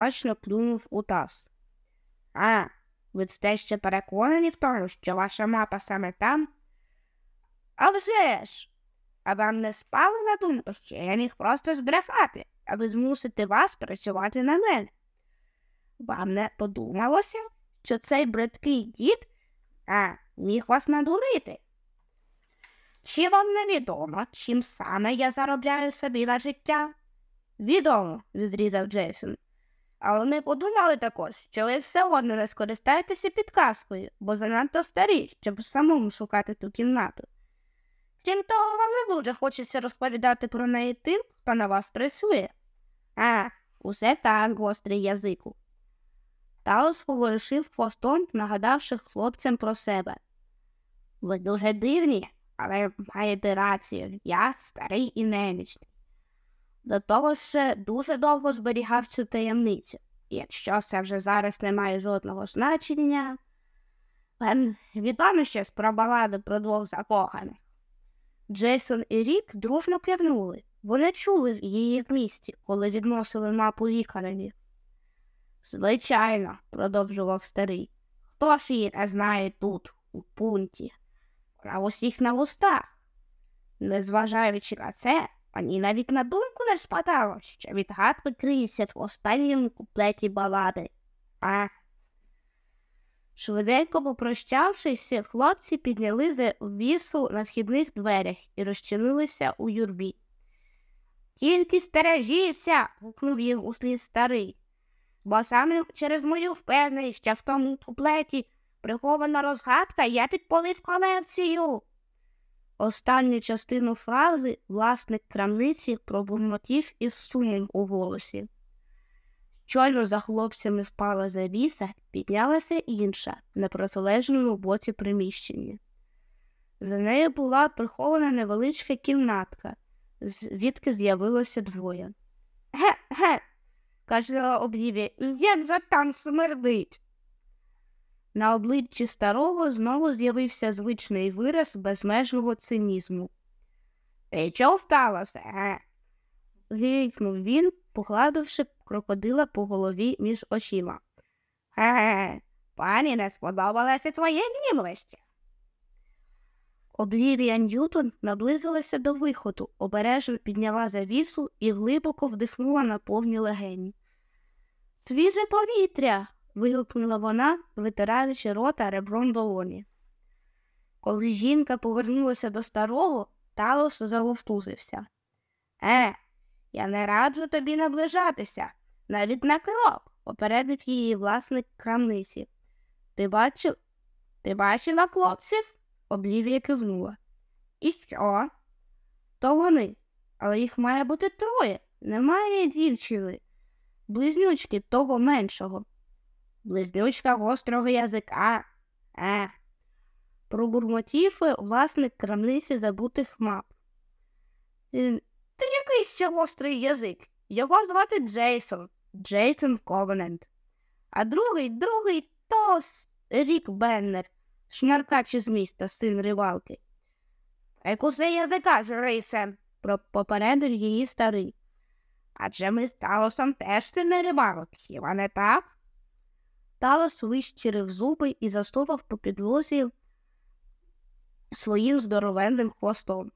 бачно плюнув у таз. А, ви все ще переконані в тому, що ваша мапа саме там? А вже ж! А вам не спали на думку, що я міг просто збрехати, аби змусити вас працювати на мене. Вам не подумалося, що цей бридкий дід а, міг вас надурити? Чи вам не відомо, чим саме я заробляю собі на життя? Відомо, відрізав Джейсон. Але ми подумали також, що ви все одно не скористаєтеся підказкою, бо занадто старі, щоб самому шукати ту кімнату. Крім того, вам не дуже хочеться розповідати про неї тим, хто на вас працює. А, усе так, гострий язику. Таус поворушив хвостом, нагадавши хлопцям про себе. Ви дуже дивні, але маєте рацію, я старий і немічний. До того ж дуже довго зберігав цю таємницю, і якщо це вже зараз не має жодного значення, відомо щось про баладу про двох закоханих. Джейсон і Рік дружно кивнули. Вони чули її в місті, коли відносили мапу лікареві. Звичайно, продовжував старий. Хто ж її не знає тут, у пункті, вона усіх на вустах. Незважаючи на це, мені навіть на думку не спадало, що відгадка криється в останньому куплеті балади. А Швиденько попрощавшись, хлопці підняли за на вхідних дверях і розчинилися у юрбі. Тільки стережіться, гукнув їм услід старий, бо саме через мою впевненість, що в тому куплеті прихована розгадка, я підпалив колекцію. Останню частину фрази власник крамниці пробурмотів із сумом у голосі. Щойно за хлопцями впала завіса, піднялася інша на протилежному боці приміщення. За нею була прихована невеличка кімнатка, звідки з'явилося двоє. Ге, ге, каже Облівія, як за там смердить. На обличчі старого знову з'явився звичний вираз безмежного цинізму. Ти чого сталося, ге? гикнув він, погладивши крокодила по голові між очима. Ге, пані не сподобалося твоє гнівище. Облівія Ньютон наблизилася до виходу, обережно підняла завісу і глибоко вдихнула на повні легені. Свіже повітря. Вигукнула вона, витираючи рота ребром долоні. Коли жінка повернулася до старого, Талос завовтузився. Е, я не раджу тобі наближатися, навіть на крок, попередив її власник крамниці. Ти бачив? Ти бачила хлопців? Облівія кивнула. І що? То вони, але їх має бути троє. Немає дівчини. Близнючки того меншого. Близнючка гострого язика. Е. Пробурмотів власник крамниці забутих мап. Ти який ще гострий язик? Його звати Джейсон, Джейсон Ковенент. А другий, другий то Рік Беннер, шмаркач із міста, син ривалки. Екусе язика ж, Рейсе, попередив її старий. Адже ми з Талосом теж сини рибалок, хіба не так? Талос вищирив зуби і застував по підлозі своїм здоровенним хвостом.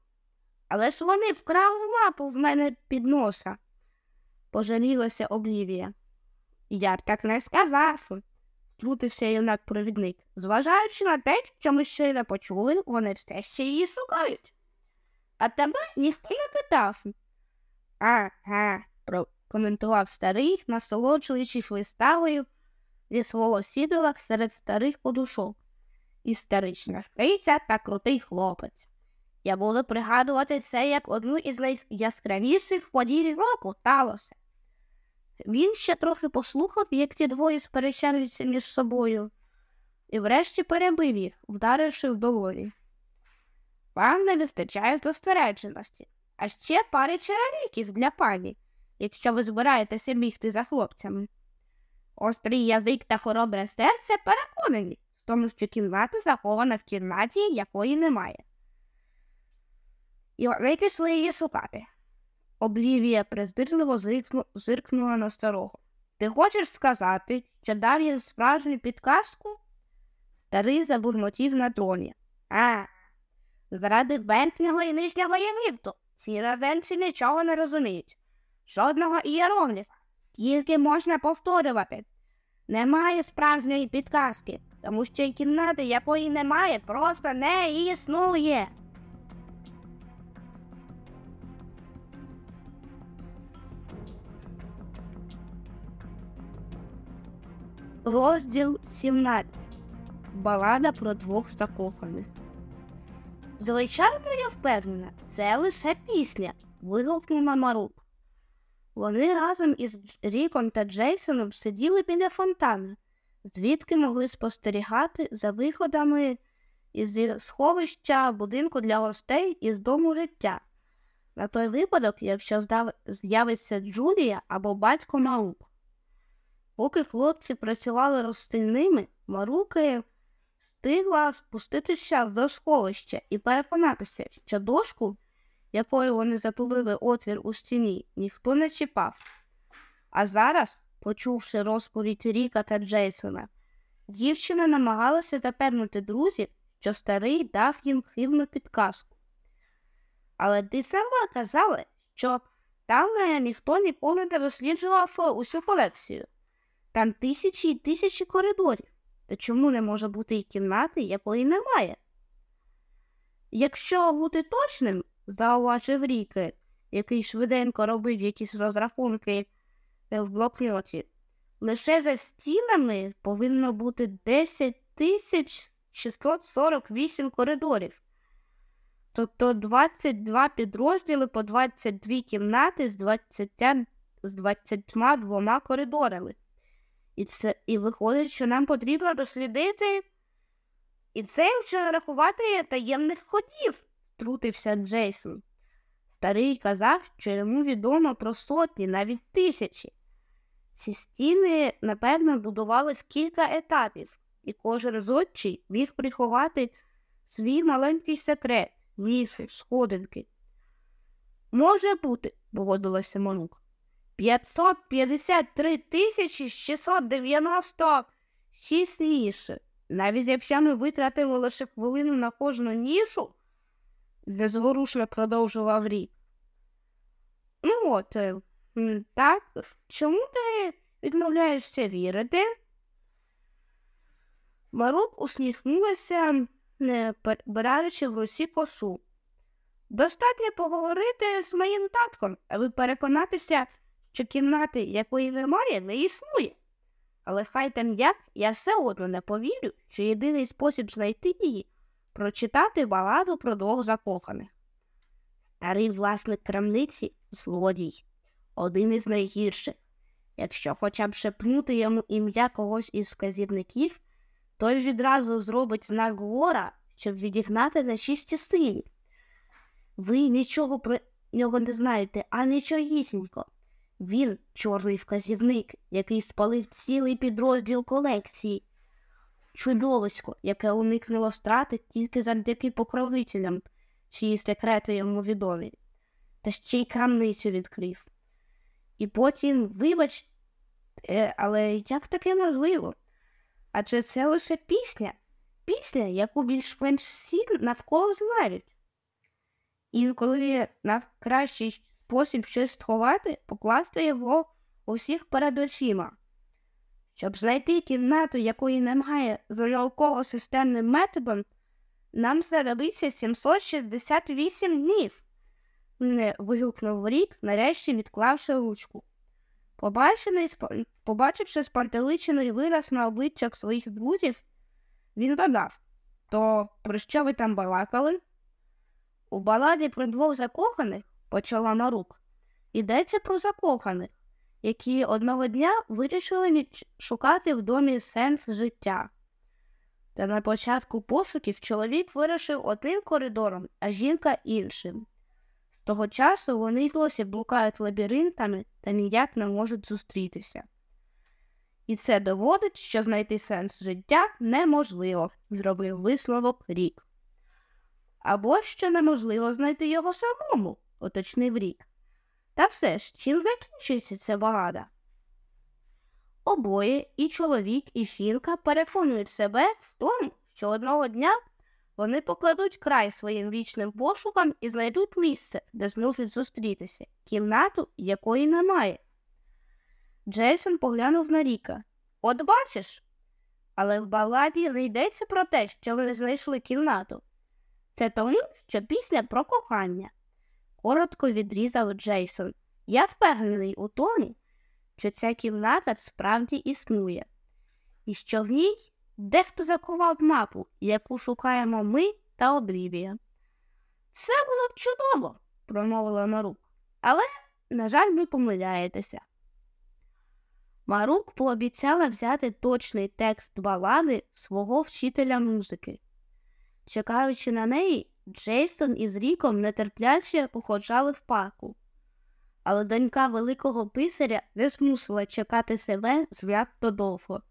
Але ж вони вкрали мапу в мене під носа, пожалілася Облівія. Я б так не сказав, втрутився юнак провідник. Зважаючи на те, що ми ще не почули, вони все ще її шукають. А тебе ніхто не питав. Ага, прокоментував старий, насолоджуючись виставою зі свого сідала серед старих подушок. Істерична фриця та крутий хлопець. Я буду пригадувати це як одну із найяскравіших подій року Талосе. Він ще трохи послухав, як ті двоє сперечаються між собою, і врешті перебив їх, вдаривши в долоні. Вам не вистачає зосередженості, а ще пари черевиків для пані, якщо ви збираєтеся бігти за хлопцями. Острий язик та хоробре серце переконані тому, що кімната захована в кімнаті, якої немає і вони пішли її шукати. Облівія презирливо зиркнула на старого. Ти хочеш сказати, що дав їм справжню підказку? Старий забурмотів на троні. А, заради верхнього і нижнього єгипту. Ці іноземці нічого не розуміють. Жодного ієрогліфа. Скільки можна повторювати? Немає справжньої підказки, тому що й кімнати, якої немає, просто не існує. Розділ 17. Балада про двох закоханих. Звичайно, я впевнена, це лише пісня, вигукнула Марук. Вони разом із Ріком та Джейсоном сиділи біля фонтана, звідки могли спостерігати за виходами із сховища будинку для гостей із дому життя. На той випадок, якщо з'явиться Джулія або батько Маук. Поки хлопці працювали розстильними, Маруки встигла спуститися до сховища і переконатися, що дошку, якою вони затулили отвір у стіні, ніхто не чіпав. А зараз, почувши розповідь Ріка та Джейсона, дівчина намагалася запевнити друзів, що старий дав їм хибну підказку. Але ти сама казала, що там ніхто ніколи не досліджував усю колекцію. Там тисячі і тисячі коридорів. Та чому не може бути і кімнати, якої немає? Якщо бути точним, зауважив Ріки, який швиденько робив якісь розрахунки в блокноті, лише за стінами повинно бути 10 тисяч 648 коридорів, тобто 22 підрозділи по 22 кімнати з 20, з 22 коридорами. І це і виходить, що нам потрібно дослідити. І це якщо не рахувати таємних ходів, втрутився Джейсон. Старий казав, що йому відомо про сотні, навіть тисячі. Ці стіни, напевно, будували в кілька етапів, і кожен зодчий міг приховати свій маленький секрет, ніси, сходинки. Може бути, погодилася Монук. 553 тисячі 696 ніж. Навіть якщо ми витратимо лише хвилину на кожну нішу, незворушно продовжував рік. Ну от, е, так, чому ти відмовляєшся вірити? Марук усміхнулася, не бираючи в русі косу. Достатньо поговорити з моїм татком, аби переконатися, що кімнати, якої немає, не існує. Але хай там як, я все одно не повірю, що єдиний спосіб знайти її прочитати баладу про двох закоханих. Старий власник крамниці злодій, один із найгірших. Якщо хоча б шепнути йому ім'я когось із вказівників, той відразу зробить знак гора, щоб відігнати на шісті силі. Ви нічого про нього не знаєте, а нічогісінько. Він чорний вказівник, який спалив цілий підрозділ колекції, чудовисько, яке уникнуло страти тільки завдяки покровителям, чиї секрети йому відомі, та ще й крамницю відкрив. І потім, вибач, е, але як таке можливо? Адже це лише пісня, пісня, яку більш-менш всі навколо знають. Інколи на кращий спосіб щось сховати, покласти його усіх перед очима. Щоб знайти кімнату, якої немає за науково-системним методом, нам знадобиться 768 днів, не вигукнув рік, нарешті відклавши ручку. Побачивши спантеличений вираз на обличчях своїх друзів, він додав То про що ви там балакали? У баладі про двох закоханих почала Марук. Йдеться про закоханих, які одного дня вирішили шукати в домі сенс життя. Та на початку пошуків чоловік вирішив одним коридором, а жінка іншим. З того часу вони й досі блукають лабіринтами та ніяк не можуть зустрітися. І це доводить, що знайти сенс життя неможливо, зробив висновок рік. Або що неможливо знайти його самому, уточнив рік. Та все ж, чим закінчується ця балада? Обоє і чоловік, і жінка переконують себе в тому, що одного дня вони покладуть край своїм вічним пошукам і знайдуть місце, де зможуть зустрітися, кімнату, якої немає. Джейсон поглянув на Ріка. От бачиш. Але в баладі не йдеться про те, що вони знайшли кімнату. Це тому, що пісня про кохання. Коротко відрізав Джейсон. Я впевнений у тому, що ця кімната справді існує, і що в ній дехто закував мапу, яку шукаємо ми та Облівія. Це було б чудово, промовила Марук, але, на жаль, ви помиляєтеся. Марук пообіцяла взяти точний текст балади свого вчителя музики. Чекаючи на неї, Джейсон із Ріком нетерпляче походжали в парку. Але донька великого писаря не змусила чекати себе зв'ятто довго.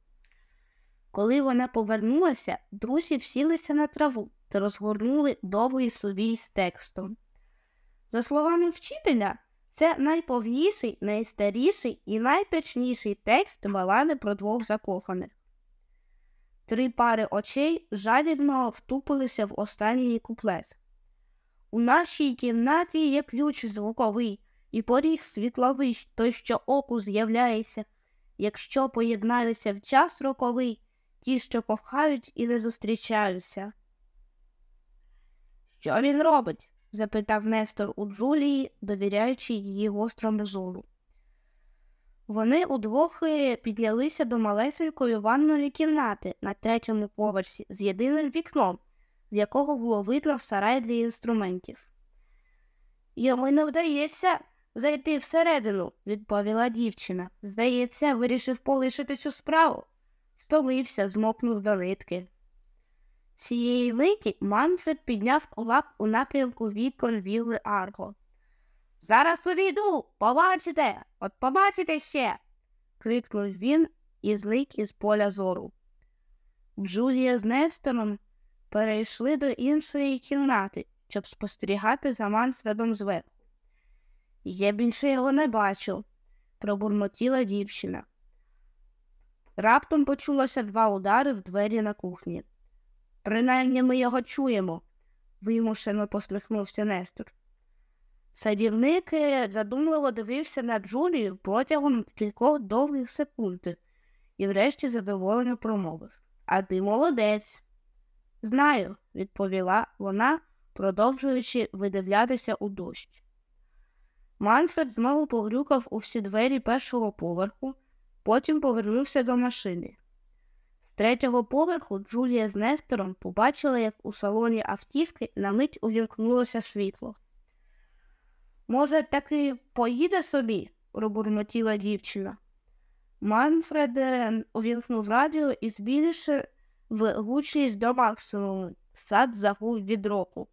Коли вона повернулася, друзі всілися на траву та розгорнули довгий сувій з текстом. За словами вчителя, це найповніший, найстаріший і найточніший текст балади про двох закоханих. Три пари очей жадібно втупилися в останній куплет. У нашій кімнаті є ключ звуковий і поріг світловий, той, що оку з'являється, якщо поєднаються в час роковий ті, що кохають і не зустрічаються. Що він робить? запитав Нестор у Джулії, довіряючи її гострому зору. Вони удвох е, піднялися до малесенької ванної кімнати на третьому поверсі з єдиним вікном, з якого було видно сарай для інструментів. Йому не вдається зайти всередину, відповіла дівчина. Здається, вирішив полишити цю справу. Втомився, змокнув до нитки. Цієї миті Манфред підняв кулак у напрямку вікон вілли Арго. Зараз увійду, побачите, от побачите ще. крикнув він і зник із поля зору. Джулія з Нестором перейшли до іншої кімнати, щоб спостерігати за Манфредом зверху. Я більше його не бачу, пробурмотіла дівчина. Раптом почулося два удари в двері на кухні. Принаймні ми його чуємо, вимушено посміхнувся Нестор. Садівник е, задумливо дивився на Джулію протягом кількох довгих секунд і врешті задоволено промовив А ти молодець. Знаю, відповіла вона, продовжуючи видивлятися у дощ. Манфред знову погрюкав у всі двері першого поверху, потім повернувся до машини. З третього поверху Джулія з Нестором побачила, як у салоні автівки на мить увімкнулося світло. Може, таки поїде собі? пробурмотіла дівчина. Манфред увімкнув радіо і збільшив гучність до максимуму. Сад загув від року.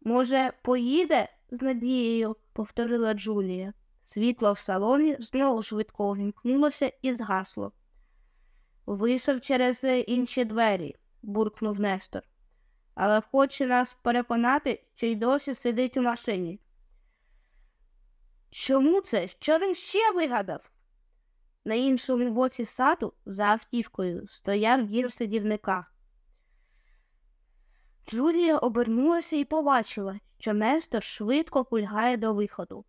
Може, поїде? з надією повторила Джулія. Світло в салоні знову швидко увімкнулося і згасло. Вийшов через інші двері, буркнув Нестор, але хоче нас переконати, що й досі сидить у машині. Чому це? Що він ще вигадав? На іншому боці саду за автівкою стояв дім сидівника. Джулія обернулася і побачила, що Нестор швидко кульгає до виходу.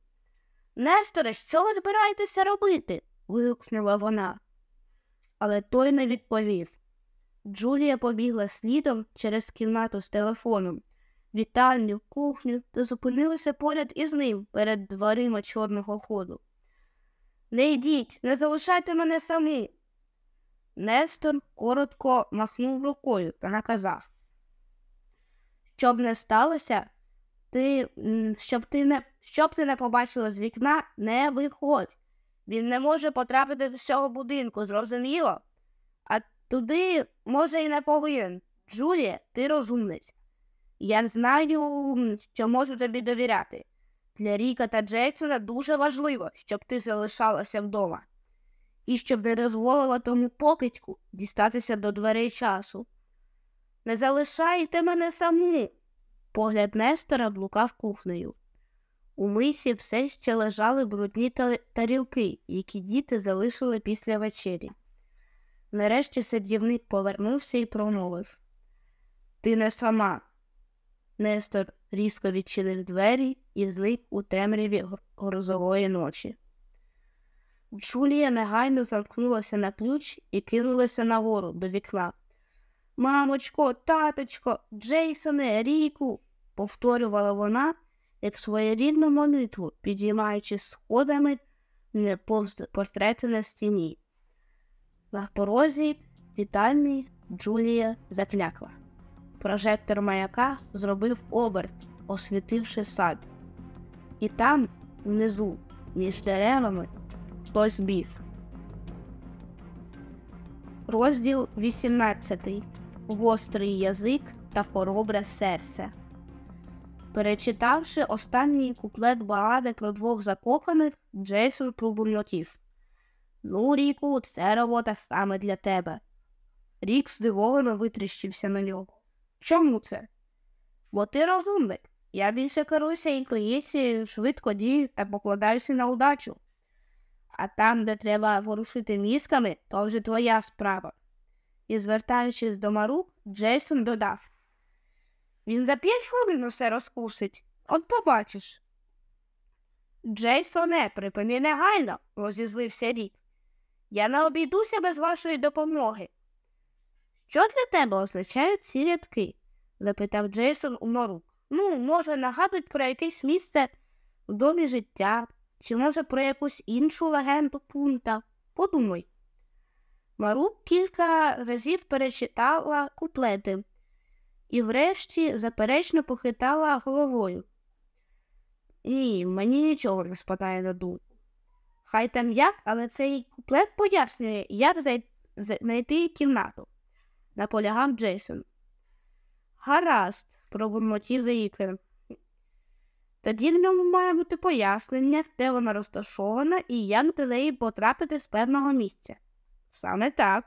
Несторе, що ви збираєтеся робити? вигукнула вона. Але той не відповів. Джулія побігла слідом через кімнату з телефоном, вітальню, кухню та зупинилася поряд із ним перед дверима чорного ходу. Не йдіть, не залишайте мене самі. Нестор коротко махнув рукою та наказав. Щоб не сталося, ти, щоб ти не щоб ти не побачила з вікна, не виходь. Він не може потрапити до цього будинку, зрозуміло? А туди, може, і не повинен. Джулія, ти розумниця. Я знаю, що можу тобі довіряти. Для Ріка та Джейсона дуже важливо, щоб ти залишалася вдома, і щоб не дозволила тому покидьку дістатися до дверей часу. Не залишайте мене саму. Погляд Нестора блукав кухнею. У мисі все ще лежали брудні тарілки, які діти залишили після вечері. Нарешті садівник повернувся і промовив Ти не сама. Нестор різко відчинив двері і зник у темряві грозової ночі. Джулія негайно замкнулася на ключ і кинулася нагору до вікна. Мамочко, таточко, Джейсоне, Ріку, повторювала вона, як своєрідну молитву, підіймаючи сходами повз портрети на стіні. На порозі вітальні Джулія заклякла. Прожектор маяка зробив оберт, освітивши сад. І там, внизу, між деревами, хтось біг. Розділ 18. Гострий язик та хоробре серце. Перечитавши останній куплет балади про двох закоханих, Джейсон пробурмотів. Ну, Ріку, це робота саме для тебе. Рік здивовано витріщився на нього. Чому це? Бо ти розумник. Я більше керуюся інтуїцією, швидко дію та покладаюся на удачу. А там, де треба ворушити мізками, то вже твоя справа. І, звертаючись до Марук, Джейсон додав Він за п'ять хвилин усе розкусить. От побачиш. Джейсоне, припини негайно, розізлився рік. Я не обійдуся без вашої допомоги. Що для тебе означають ці рядки? запитав Джейсон у Марук. Ну, може, нагадують про якесь місце в домі життя, чи може про якусь іншу легенду пункта. Подумай. Марук кілька разів перечитала куплети і врешті заперечно похитала головою. Ні, мені нічого не спадає на думку. Хай там як, але цей куплет пояснює, як знайти кімнату, наполягав Джейсон. Гаразд, пробурмотів Рікер. Тоді в ньому має бути пояснення, де вона розташована і як до неї потрапити з певного місця. Саме так.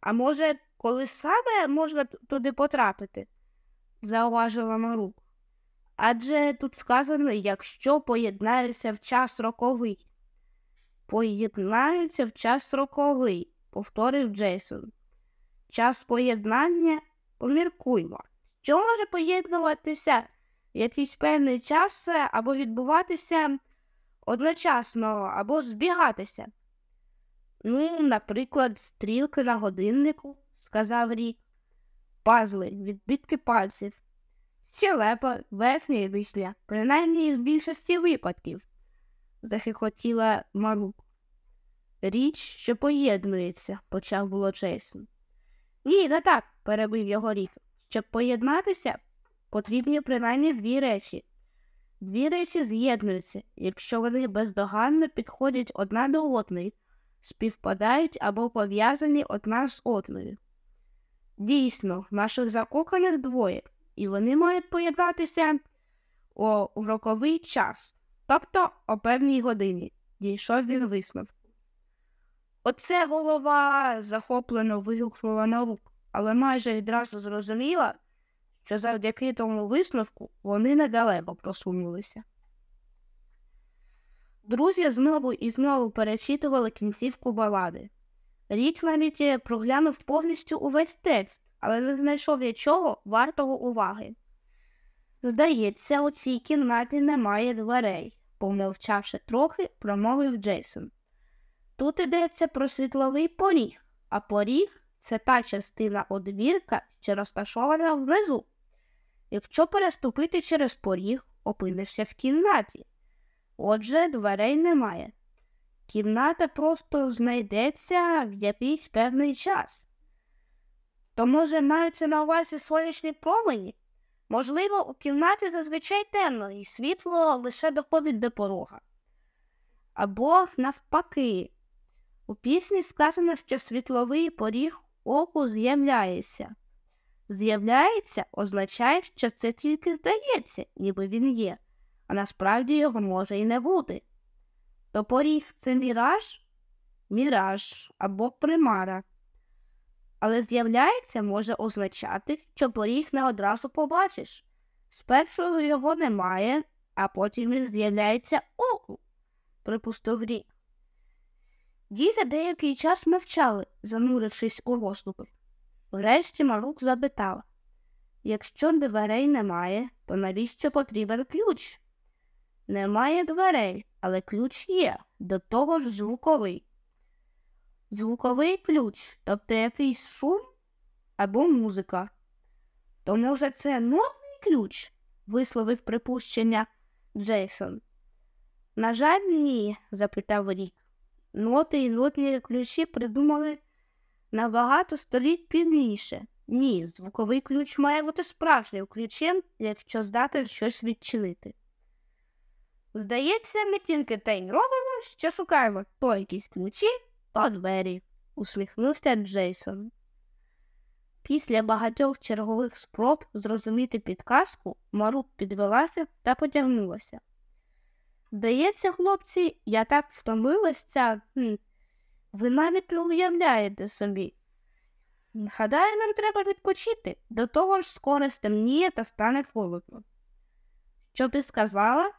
А може, коли саме можна туди потрапити? зауважила Марук. Адже тут сказано, якщо поєднаються в час роковий. Поєднаються в час роковий, повторив Джейсон. Час поєднання поміркуймо. Що може поєднуватися якийсь певний час е, або відбуватися одночасно, або збігатися? Ну, наприклад, стрілки на годиннику, сказав Рік, пазли, відбитки пальців, щелепа, верхня і нижня, принаймні в більшості випадків, захихотіла Марук. Річ, що поєднується, почав було Джейсон. Ні, не так, перебив його рік. Щоб поєднатися, потрібні принаймні дві речі. Дві речі з'єднуються, якщо вони бездоганно підходять одна до одної, співпадають або пов'язані одна з одною. Дійсно, наших закоханих двоє, і вони мають поєднатися у роковий час, тобто о певній годині, дійшов він висновку. Оце голова захоплено вигукнула на рук, але майже відразу зрозуміла, що завдяки тому висновку вони недалеко просунулися. Друзі знову і знову перечитували кінцівку балади. Рік навіть е, проглянув повністю увесь текст, але не знайшов нічого вартого уваги. Здається, у цій кімнаті немає дверей, помовчавши трохи, промовив Джейсон. Тут йдеться про світловий поріг, а поріг це та частина одвірка, що розташована внизу. Якщо переступити через поріг, опинишся в кімнаті. Отже, дверей немає. Кімната просто знайдеться в якийсь певний час. То, може, маються на увазі сонячні промені? Можливо, у кімнаті зазвичай темно, і світло лише доходить до порога. Або навпаки, у пісні сказано, що світловий поріг оку з'являється. З'являється означає, що це тільки здається, ніби він є, а насправді його може і не бути. То поріг це міраж, міраж або примара. Але з'являється може означати, що поріг не одразу побачиш. Спершу його немає, а потім він з'являється оку, припустив рік. Діти деякий час мовчали, занурившись у роздуби. Врешті Марук запитала Якщо дверей немає, то навіщо потрібен ключ? Немає дверей, але ключ є, до того ж звуковий. Звуковий ключ, тобто якийсь шум або музика. То, може, це нотний ключ? висловив припущення Джейсон. На жаль, ні, запитав Рік. Ноти і нотні ключі придумали набагато століть пізніше. Ні, звуковий ключ має бути справжнім ключем, якщо здати щось відчинити. Здається, ми тільки те й робимо, що шукаємо то якісь ключі, то двері, усміхнувся Джейсон. Після багатьох чергових спроб зрозуміти підказку, Марук підвелася та потягнулася. Здається, хлопці, я так втомилася, хм, ви навіть не уявляєте собі. Гадаю, нам треба відпочити, до того ж скоро стемніє та стане холодно. Що ти сказала?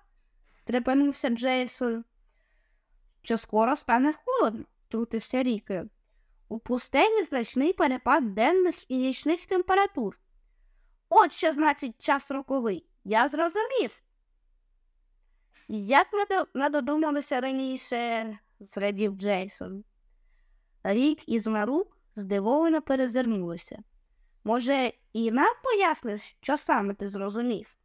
стрепенувся Джейсон. Що скоро стане холодно, трутився Ріки. У пустелі значний перепад денних і нічних температур. От що значить час роковий. Я зрозумів. Як ми додумалися раніше, зрадів Джейсон. Рік із Марук здивовано перезирнулися. Може, і нам поясниш, що саме ти зрозумів?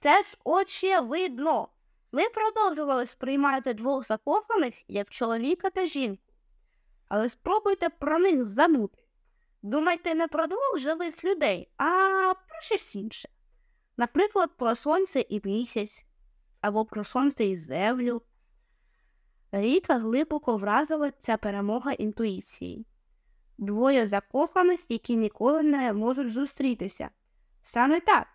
Це ж очевидно. Ми продовжували сприймати двох закоханих як чоловіка та жінку, але спробуйте про них забути. Думайте не про двох живих людей, а про щось інше. Наприклад, про сонце і місяць, або про сонце і землю. Ріка глибоко вразила ця перемога інтуїції. Двоє закоханих, які ніколи не можуть зустрітися. Саме так,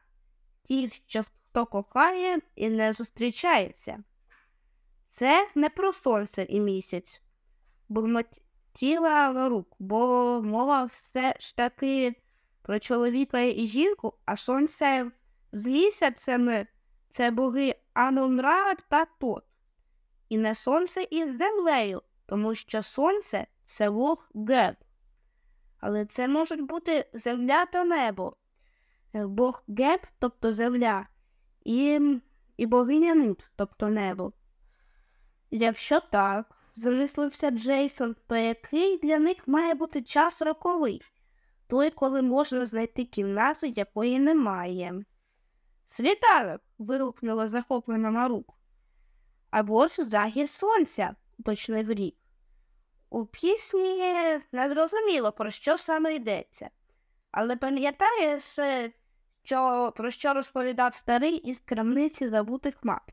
ті, що хто кохає і не зустрічається. Це не про сонце і місяць, бурмотіла рук, бо мова все ж таки про чоловіка і жінку, а сонце з місяцями це боги Анунра та Тот. І не сонце із землею, тому що сонце це Бог Геб. Але це можуть бути земля та небо. Бог Геб, тобто земля, і і богиня Нут, тобто небо. Якщо так, замислився Джейсон, то який для них має бути час роковий, той, коли можна знайти кімнату, якої немає. Світанок. Вигукнула захоплена Марук. Або ж захід сонця, уточнив рік. У пісні не зрозуміло, про що саме йдеться. Але пам'ятаєш, що, про що розповідав старий із крамниці забутих мап.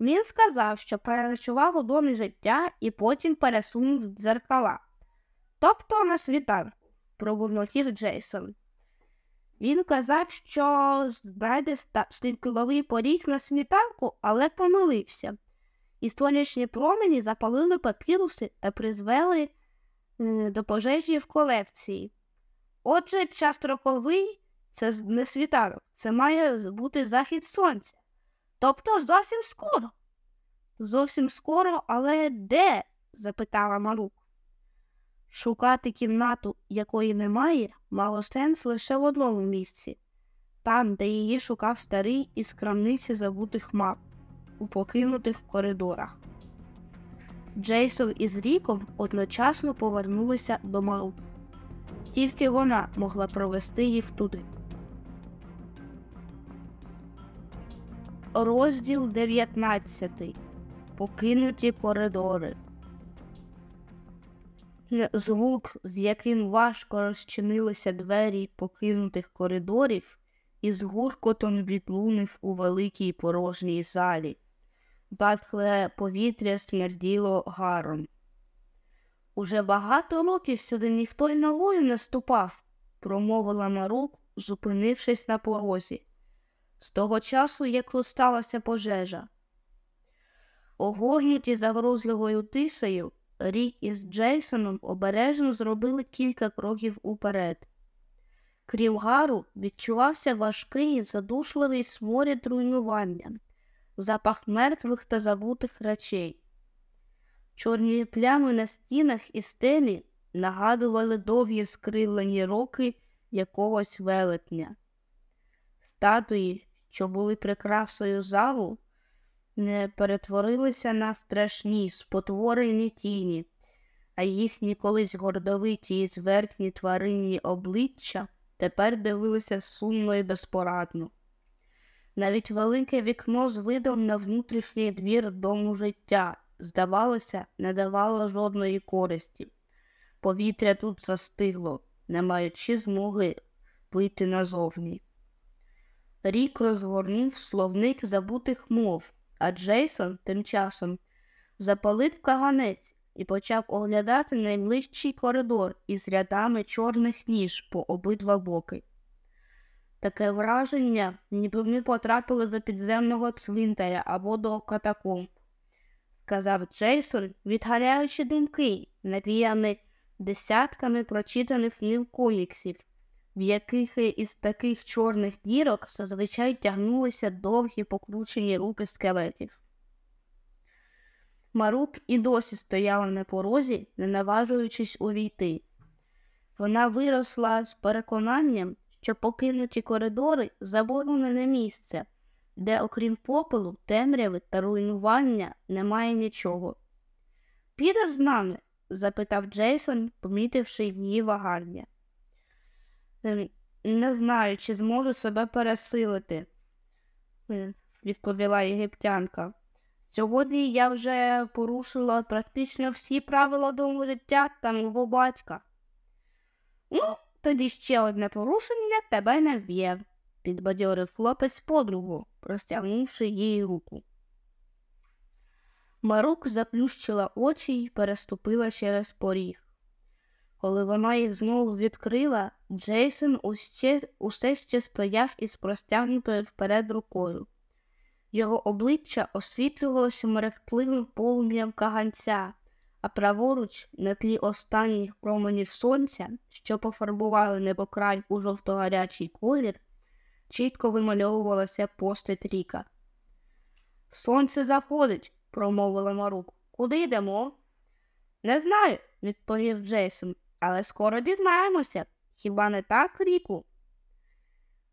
Він сказав, що переночував у домі життя і потім пересунув дзеркала. Тобто на світанку, пробурмотів Джейсон. Він казав, що знайде стінкіловий поріг на світанку, але помилився, і сонячні промені запалили папіруси та призвели до пожежі в колекції. Отже, час роковий це не світанок, це має бути захід сонця. Тобто зовсім скоро. Зовсім скоро, але де? запитала Марук. Шукати кімнату, якої немає, мало сенс лише в одному місці там, де її шукав старий із крамниці забутих мап, у покинутих коридорах. Джейсон із Ріком одночасно повернулися до Марук. Тільки вона могла провести їх туди. Розділ 19. Покинуті коридори. Звук, з яким важко розчинилися двері покинутих коридорів, із гуркотом відлунив у великій порожній залі. Затхле повітря смерділо гаром. Уже багато років сюди ніхто й ногою не ступав, промовила на рук, зупинившись на порозі з того часу, як сталася пожежа. Огорнуті загрозливою тисою, Рік із Джейсоном обережно зробили кілька кроків уперед. Крім гару, відчувався важкий задушливий сморід руйнування, запах мертвих та забутих речей. Чорні плями на стінах і стелі нагадували довгі скривлені роки якогось велетня. Статуї, що були прикрасою залу, не перетворилися на страшні, спотворені тіні, а їхні колись гордовиті і зверхні тваринні обличчя тепер дивилися сумно і безпорадно. Навіть велике вікно з видом на внутрішній двір дому життя, здавалося, не давало жодної користі. Повітря тут застигло, не маючи змоги вийти назовні. Рік розгорнув словник забутих мов, а Джейсон тим часом запалив каганець і почав оглядати найближчий коридор із рядами чорних ніж по обидва боки. Таке враження, ніби ми потрапили до підземного цвинтаря або до катакомб, сказав Джейсон, відганяючи думки, навіяні десятками прочитаних ним коміксів, в яких із таких чорних дірок зазвичай тягнулися довгі покручені руки скелетів. Марук і досі стояла на порозі, не наважуючись увійти. Вона виросла з переконанням, що покинуті коридори заборонене місце, де, окрім попелу, темряви та руйнування, немає нічого. Підеш з нами? запитав Джейсон, помітивши її вагання. «Ем, не знаю, чи зможу себе пересилити, відповіла єгиптянка. Сьогодні я вже порушила практично всі правила дому життя та мого батька. Ну, тоді ще одне порушення тебе не вб'є, підбадьорив хлопець подругу, простягнувши їй руку. Марук заплющила очі й переступила через поріг. Коли вона їх знову відкрила, Джейсон уще, усе ще стояв із простягнутою вперед рукою. Його обличчя освітлювалося мерехтливим полум'ям каганця, а праворуч, на тлі останніх променів сонця, що пофарбували небокрай у жовто-гарячий колір, чітко вимальовувалася постать ріка. Сонце заходить, промовила Марук. Куди йдемо? Не знаю, відповів Джейсон, але скоро дізнаємося. Хіба не так, Ріку?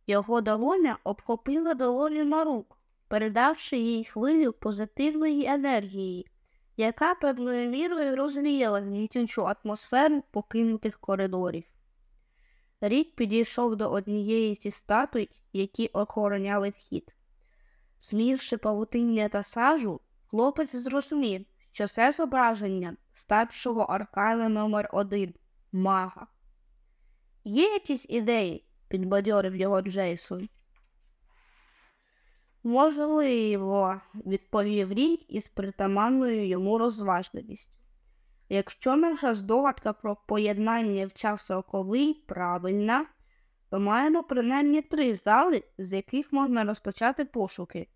Його долоня обхопила долоню Марук, передавши їй хвилю позитивної енергії, яка певною мірою розвіяла гнітючу атмосферу покинутих коридорів. Рік підійшов до однієї зі статуй, які охороняли вхід. Змівши павутиння та сажу, хлопець зрозумів, що це зображення старшого аркана номер 1 мага. Є якісь ідеї? підбадьорив його Джейсон. Можливо, відповів Рік із притаманною йому розважливістю. Якщо наша здогадка про поєднання в час роковий правильна, то маємо принаймні три зали, з яких можна розпочати пошуки.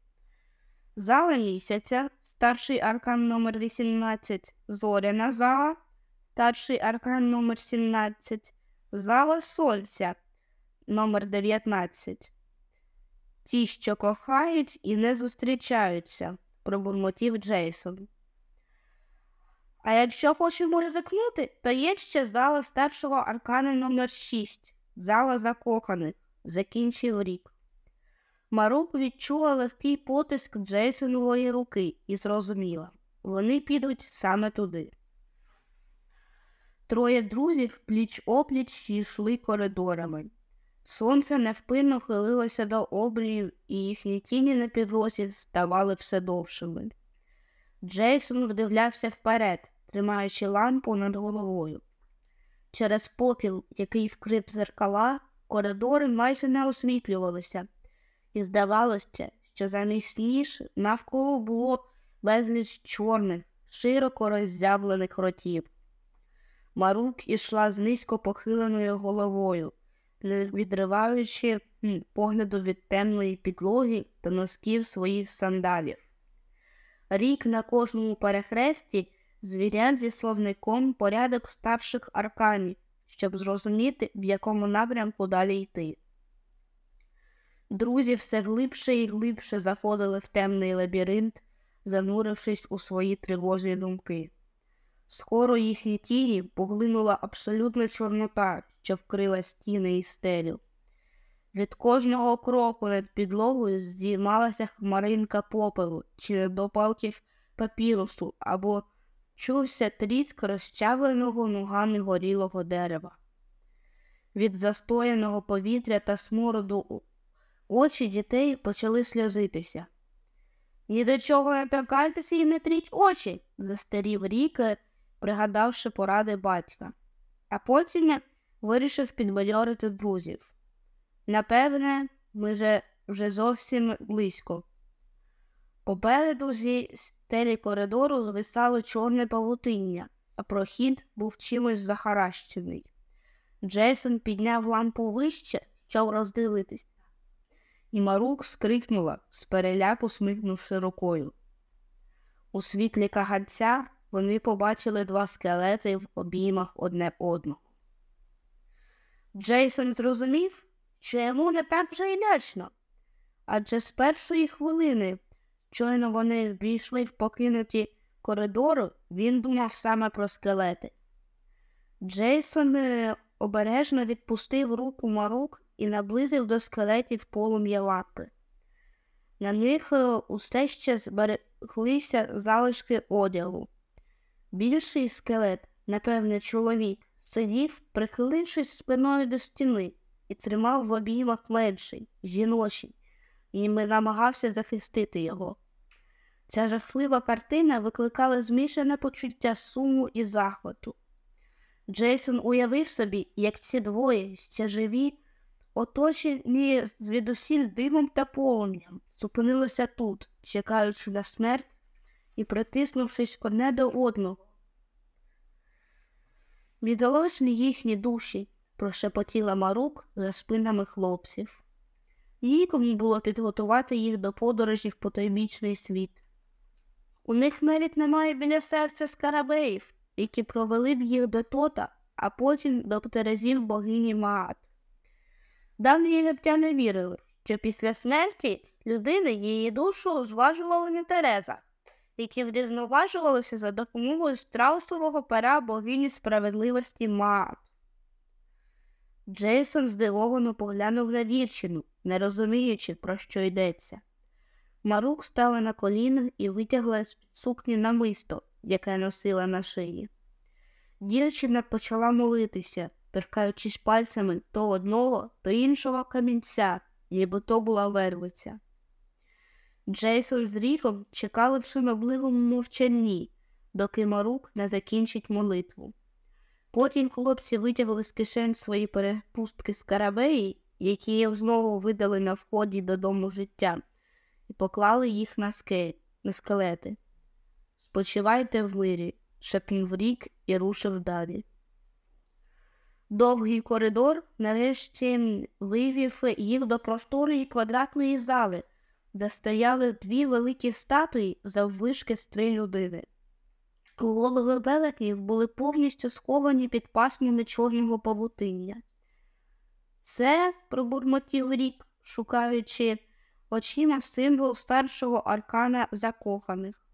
Зала місяця, старший аркан номер 18 зоряна зала, старший аркан номер 17 зала сонця номер 19 Ті, що кохають і не зустрічаються, пробурмотів Джейсон. А якщо хочемо ризикнути, то є ще зала старшого аркана номер 6 зала закоханих, закінчив рік. Марук відчула легкий потиск Джейсонової руки і зрозуміла вони підуть саме туди. Троє друзів пліч опліч йшли коридорами. Сонце невпинно хилилося до обріїв, і їхні тіні на підлозі ставали все довшими. Джейсон вдивлявся вперед, тримаючи лампу над головою. Через попіл, який вкрив зеркала, коридори майже не освітлювалися, і здавалося, що замість ніж навколо було безліч чорних, широко роззявлених ротів. Марук ішла з низько похиленою головою не відриваючи погляду від темної підлоги та носків своїх сандалів. Рік на кожному перехресті звіряв зі словником порядок старших арканів, щоб зрозуміти, в якому напрямку далі йти. Друзі все глибше і глибше заходили в темний лабіринт, занурившись у свої тривожні думки. Скоро їхні тіні поглинула абсолютна чорнота, що вкрила стіни і стелю. Від кожного кроку над підлогою здіймалася хмаринка попелу чи недопалків папірусу або чувся тріск розчавленого ногами горілого дерева. Від застояного повітря та смороду очі дітей почали сльозитися. Ні до чого не торкайтеся і не тріть очі, застарів Ріка, пригадавши поради батька, а потім вирішив підбадьорити друзів. Напевне, ми вже, вже зовсім близько. Попереду зі стелі коридору звисало чорне павутиння, а прохід був чимось захаращений. Джейсон підняв лампу вище, щоб роздивитися, і Марук скрикнула, з переляку смикнувши рукою. У світлі каганця вони побачили два скелети в обіймах одне одного. Джейсон зрозумів, що йому не так вже й лячно, адже з першої хвилини, щойно вони ввійшли в покинуті коридору, він думав саме про скелети. Джейсон е, обережно відпустив руку Марук і наблизив до скелетів полум'я лапи. На них е, усе ще збереглися залишки одягу. Більший скелет, напевне, чоловік, сидів, прихилившись спиною до стіни, і тримав в обіймах менший, жіночий, і намагався захистити його. Ця жахлива картина викликала змішане почуття суму і захвату. Джейсон уявив собі, як ці двоє ще живі, оточені звідусіль димом та полум'ям, зупинилися тут, чекаючи на смерть і притиснувшись одне до одного. Відолошні їхні душі, прошепотіла Марук за спинами хлопців. Нікому було підготувати їх до подорожі в потойбічний світ. У них навіть немає біля серця скарабеїв, які провели б їх до тота, а потім до терезів богині Маат. Давні єгиптяни вірили, що після смерті людини її душу зважували на терезах, які врівноважувалися за допомогою страусового пера богині справедливості Маат. Джейсон здивовано поглянув на дівчину, не розуміючи, про що йдеться. Марук стала на колінах і витягла з сукні намисто, яке носила на шиї. Дівчина почала молитися, торкаючись пальцями то одного, то іншого камінця, ніби то була вервиця. Джейсон з Ріком чекали в шанобливому мовчанні, доки Марук не закінчить молитву. Потім хлопці витягли з кишень свої перепустки з карабеї, які їм знову видали на вході додому життя, і поклали їх на, ske... на скелети. Спочивайте в мирі, шепнув рік і рушив далі. Довгий коридор нарешті вивів їх до просторої квадратної зали, де стояли дві великі статуї заввишки з три людини. Голови велетнів були повністю сховані під пасмами чорного павутиння. Це, пробурмотів рік, шукаючи очима символ старшого аркана закоханих.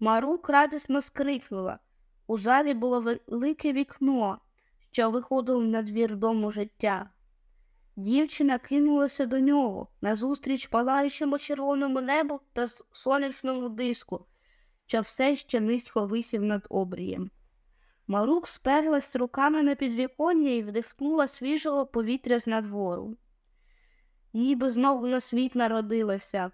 Марук радісно скрикнула. У залі було велике вікно, що виходило на двір дому життя. Дівчина кинулася до нього назустріч палаючому червоному небу та сонячному диску що все ще низько висів над обрієм. Марук сперлась руками на підвіконня і вдихнула свіжого повітря з надвору. Ніби знову на світ народилася,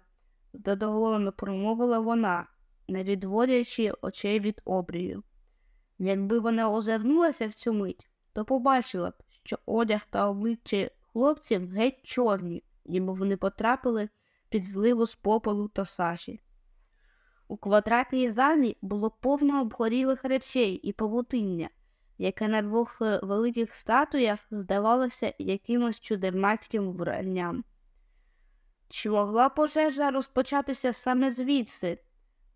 задоволено промовила вона, не відводячи очей від обрію. Якби вона озирнулася в цю мить, то побачила б, що одяг та обличчя хлопців геть чорні, ніби вони потрапили під зливу з попелу та саші. У квадратній залі було повно обгорілих речей і павутиння, яке на двох е, великих статуях здавалося якимось чудернацьким вранням. Чи могла пожежа розпочатися саме звідси?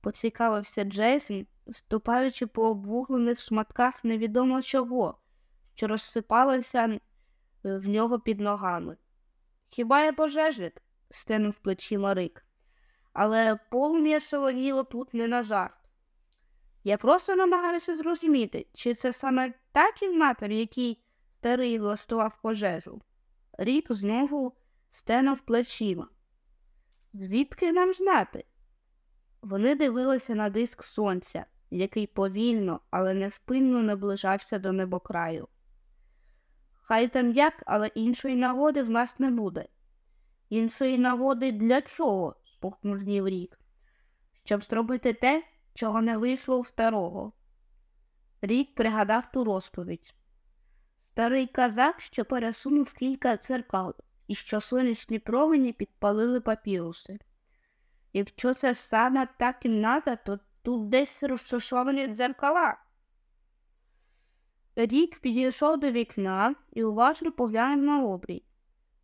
поцікавився Джейсон, ступаючи по обвуглених шматках невідомо чого, що розсипалося в нього під ногами. Хіба я пожежник? стенув плечима Рик. Але полум'я шаленіло тут не на жарт. Я просто намагаюся зрозуміти, чи це саме та кімната, в якій старий влаштував пожежу. Рік знову стенув плечима. Звідки нам знати? Вони дивилися на диск сонця, який повільно, але невпинно наближався до небокраю. Хай там як, але іншої нагоди в нас не буде. Іншої нагоди для чого? спохмурнів рік. Щоб зробити те, чого не вийшло у старого. Рік пригадав ту розповідь. Старий казав, що пересунув кілька дзеркал і що сонячні промені підпалили папіруси. Якщо це саме та кімната, то тут десь розташовані дзеркала. Рік підійшов до вікна і уважно поглянув на обрій.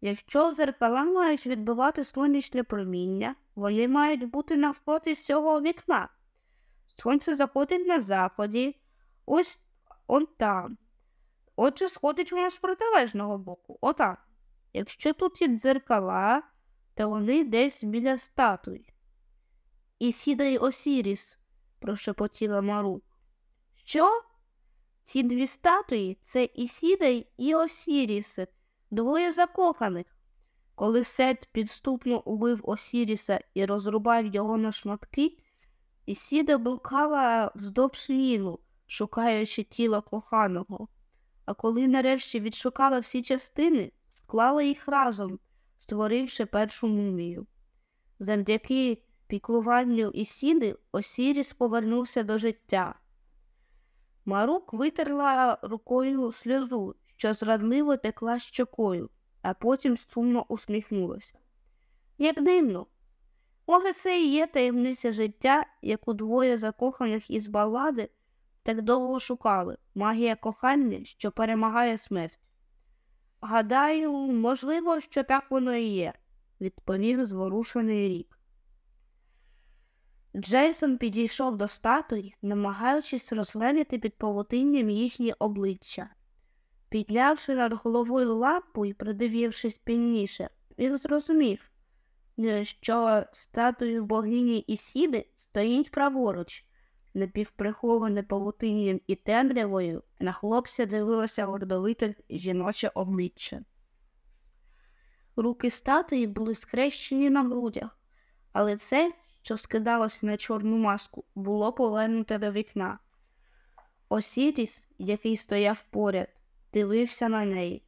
Якщо дзеркала мають відбивати сонячне проміння, вони мають бути навпроти цього вікна. Сонце заходить на заході, ось он там. Отже, сходить воно з протилежного боку, отам. Якщо тут є дзеркала, то вони десь біля статуй. І сідай Осіріс, прошепотіла Мару. Що? Ці дві статуї це Ісідай і Осіріс, двоє закоханих. Коли Сет підступно убив Осіріса і розрубав його на шматки, Ісіда блукала вздовж ліну, шукаючи тіло коханого. А коли нарешті відшукала всі частини, склала їх разом, створивши першу мумію. Завдяки піклуванню Ісіди Осіріс повернувся до життя. Марук витерла рукою сльозу, що зрадливо текла щокою, а потім сумно усміхнулася. Як дивно, може, це і є таємниця життя, яку двоє закоханих із балади так довго шукали магія кохання, що перемагає смерть. Гадаю, можливо, що так воно і є, відповів зворушений рік. Джейсон підійшов до статуї, намагаючись розгледіти під павутинням їхні обличчя. Піднявши над головою лапу і придивившись пильніше, він зрозумів, е, що статую богині Ісіди стоїть праворуч, напівприховане павутинням і темрявою, на хлопця дивилося гордовите жіноче обличчя. Руки статуї були скрещені на грудях, але це що скидалося на чорну маску, було повернуте до вікна. Осіріс, який стояв поряд, дивився на неї.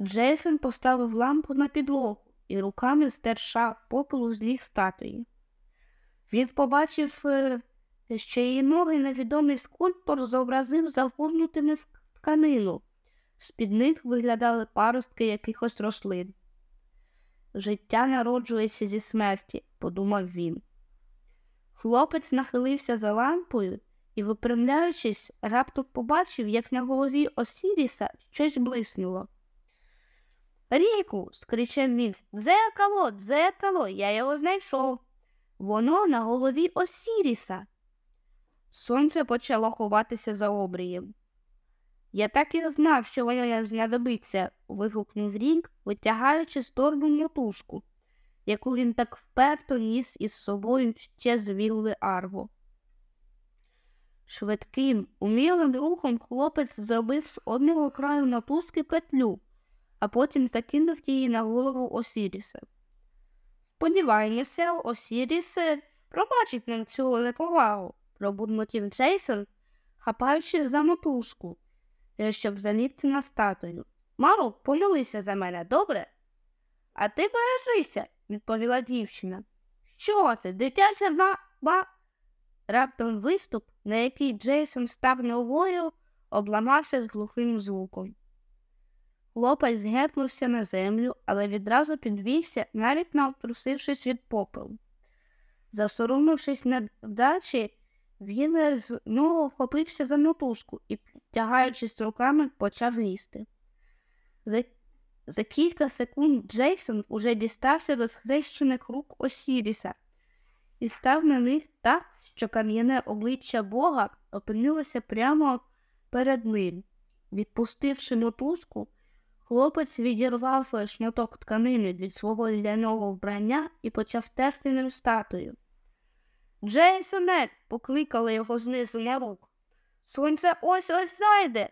Джейфен поставив лампу на підлогу і руками стерша попелу з ніг статуї. Він побачив, е, що її ноги невідомий скульптор зобразив загорнутими в тканину. З під них виглядали паростки якихось рослин. Життя народжується зі смерті, подумав він. Хлопець нахилився за лампою і, випрямляючись, раптом побачив, як на голові Осіріса щось блиснуло. Ріку, скричав він, дзеркало, дзеркало, я його знайшов. Воно на голові Осіріса. Сонце почало ховатися за обрієм. Я так і знав, що воно знадобиться, вигукнув Рінк, витягаючи з торбу мотузку, яку він так вперто ніс із собою ще з вілли Арво. Швидким, умілим рухом хлопець зробив з одного краю мотузки петлю, а потім закинув її на голову Осіріса. Сподіваємося, Осіріс пробачить нам цю неповагу, пробурмотів Джейсон, хапаючи за мотузку. Е, щоб залізти на статую. Мамо, помолися за мене, добре? А ти бережися, відповіла дівчина. Що це, дитяча ба. Раптом виступ, на який Джейсон став новою, обламався з глухим звуком. Хлопець згепнувся на землю, але відразу підвівся, навіть не обтрусившись від попелу. Засоромившись на вдачі, він знову вхопився за мотузку і тягаючись руками, почав лізти. За за кілька секунд Джейсон уже дістався до схрещених рук Осіріса і став на них так, що кам'яне обличчя Бога опинилося прямо перед ним. Відпустивши мотузку, Хлопець відірвав шматок тканини від свого ляного вбрання і почав терти ним статую. Джейсоне, покликали його знизу на рук. Сонце ось ось зайде.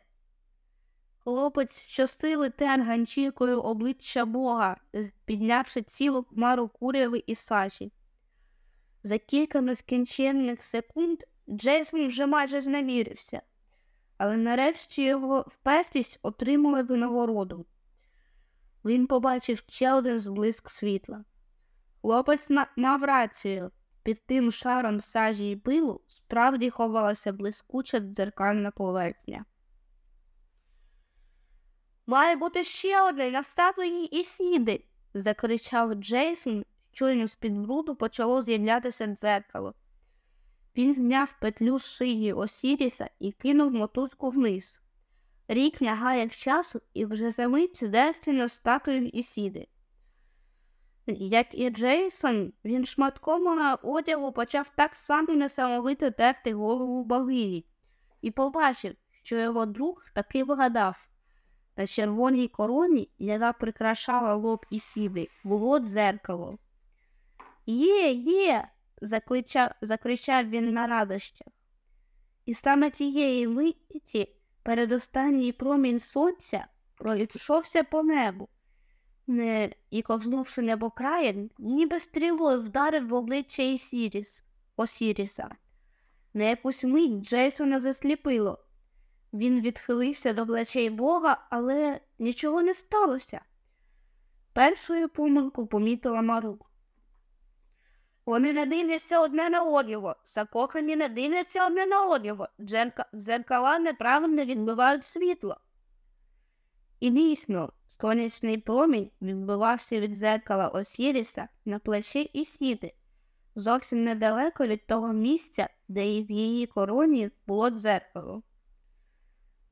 Хлопець щосили тер ганчіркою обличчя Бога, піднявши цілу хмару куряви і сажі. За кілька нескінченних секунд Джейсон вже майже зневірився, але нарешті його впертість отримала винагороду. Він побачив ще один зблиск світла. Хлопець мав рацію. Під тим шаром сажі й пилу справді ховалася блискуча дзеркальна поверхня. Має бути ще одне на статуї і сіди, закричав Джейсон, щойно з під бруду почало з'являтися дзеркало. Він зняв петлю з шиї Осіріса і кинув мотузку вниз. Рік лягає в часу і вже за мить сідається на статую Ісіди. Як і Джейсон, він шматком одягу почав так само несамовито терти голову богині і побачив, що його друг таки вгадав. На червоній короні, яка прикрашала лоб і сіди, було дзеркало. Є, є, закличав, закричав він на радощах. І саме тієї миті передостанній промінь сонця пройшовся по небу не, і, ковзнувши небо небокраєм, ніби стрілою вдарив в обличчя Ісіріс, Осіріса. На якусь мить Джейсона засліпило. Він відхилився до плечей Бога, але нічого не сталося. Першою помилку помітила Марук. Вони не дивляться одне на одного, закохані не дивляться одне на одного, дзеркала неправильно відбивають світло. І дійсно, сонячний промінь відбивався від дзеркала Осіріса на плечі і сіди, зовсім недалеко від того місця, де і в її короні було дзеркало.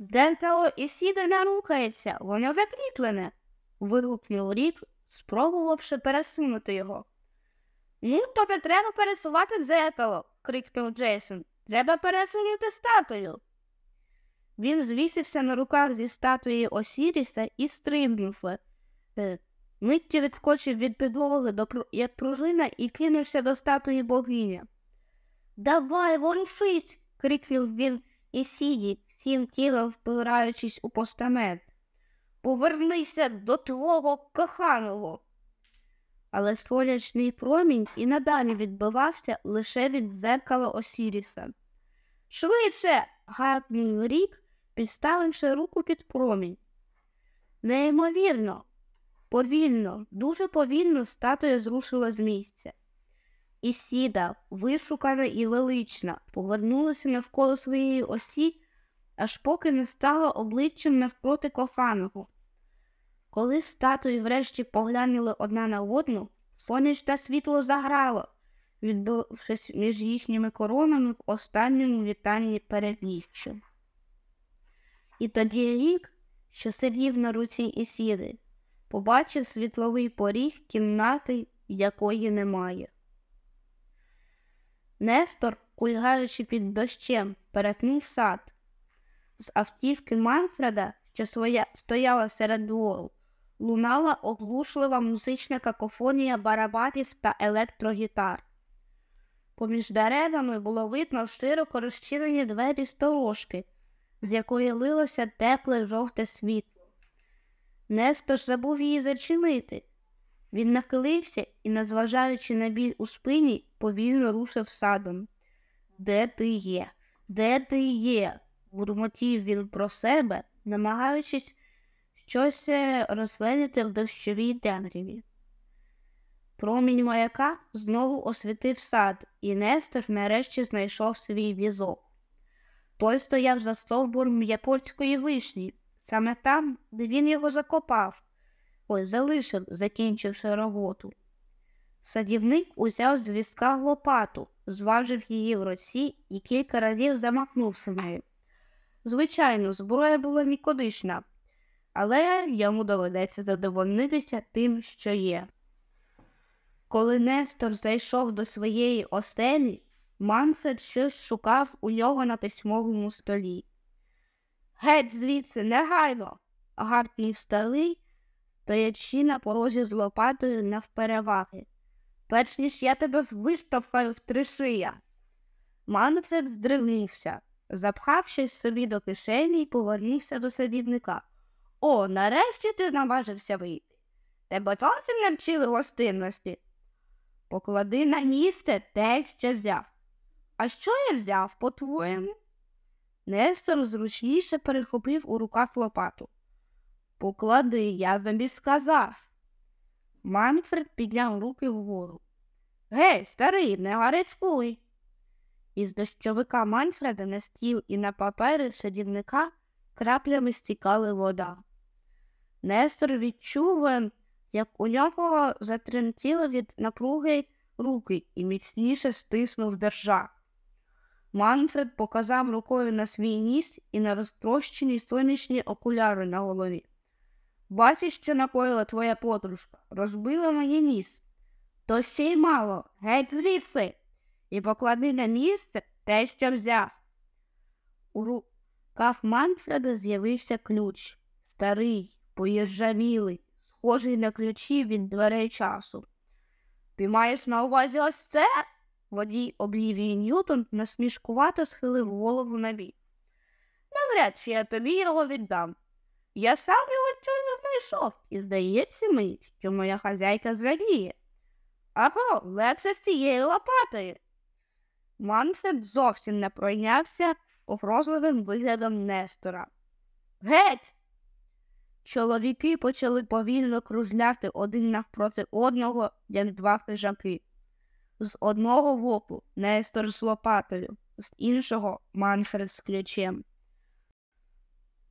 Дзеркало Ісіди не рухається, воно закріплене, вигукнув рік, спробувавши пересунути його. Ну, то не треба пересувати дзеркало, крикнув Джейсон. Треба пересунути статую. Він звісився на руках зі статуї Осіріса і стрибнув. Е, миттю відскочив від підлоги, до, як пружина, і кинувся до статуї богиня. Давай, ворушись. крикнув він і сіді, всім тілом впираючись у постамент. Повернися до твого коханого. Але сонячний промінь і надалі відбивався лише від дзеркала Осіріса. Швидше. гаркнув рік, підставивши руку під промінь. Неймовірно, повільно, дуже повільно статуя зрушила з місця. І сіда, вишукана і велична, повернулася навколо своєї осі, аж поки не стала обличчям навпроти кофаного. Коли статуї врешті поглянули одна на одну, сонячне світло заграло, відбившись між їхніми коронами в останньому вітанні перед ліччям. І тоді рік, що сидів на руці Ісіди, побачив світловий поріг кімнати, якої немає. Нестор, кульгаючи під дощем, перетнув сад. З автівки Манфреда, що своя стояла серед двору, лунала оглушлива музична какофонія барабанів та електрогітар. Поміж деревами було видно широко розчинені двері сторожки, з якої лилося тепле жовте світло. Нестор забув її зачинити. Він нахилився і, незважаючи на біль у спині, повільно рушив садом. Де ти є? Де ти є? бурмотів він про себе, намагаючись щось е, в дощовій темряві. Промінь маяка знову освітив сад, і Нестор нарешті знайшов свій візок. Той стояв за стовбуром японської вишні, саме там, де він його закопав, ось залишив, закінчивши роботу. Садівник узяв з візка лопату, зважив її в руці і кілька разів замахнувся нею. Звичайно, зброя була нікодишна, але йому доведеться задовольнитися тим, що є. Коли Нестор зайшов до своєї оселі, Манфред щось шукав у нього на письмовому столі. Геть звідси, негайно. гарний старий, стоячи на порозі з лопатою навпереваги. Перш ніж я тебе виштовхаю в три шия. Манфред здригнувся, запхав щось собі до кишені і повернувся до садівника. О, нарешті ти наважився вийти. Тебе зовсім не вчили гостинності. Поклади на місце те, що взяв. А що я взяв, по-твоєму? Нестор зручніше перехопив у руках лопату. Поклади, я тобі сказав. Манфред підняв руки вгору. Гей, старий, не гарячкуй. Із дощовика Манфреда на стіл і на папери садівника краплями стікала вода. Нестор відчув, як у нього затремтіли від напруги руки і міцніше стиснув держак. Манфред показав рукою на свій ніс і на розтрощені сонячні окуляри на голові. Бачиш, що накоїла твоя подружка, розбила мені ніс. То ще й мало, геть звідси, і поклади на місце те, що взяв. У руках Манфреда з'явився ключ, старий, поїжджавілий, схожий на ключі від дверей часу. Ти маєш на увазі ось це? Водій Облівії Ньютон насмішкувато схилив голову на бік. Навряд чи я тобі його віддам. Я сам його чуйно знайшов, і здається мені, що моя хазяйка зрадіє. Аго, легше з цією лопатою. Манфред зовсім не пройнявся погрозливим виглядом Нестора. Геть! Чоловіки почали повільно кружляти один навпроти одного, як два хижаки. З одного боку Нестор з лопатою, з іншого Манфред з ключем.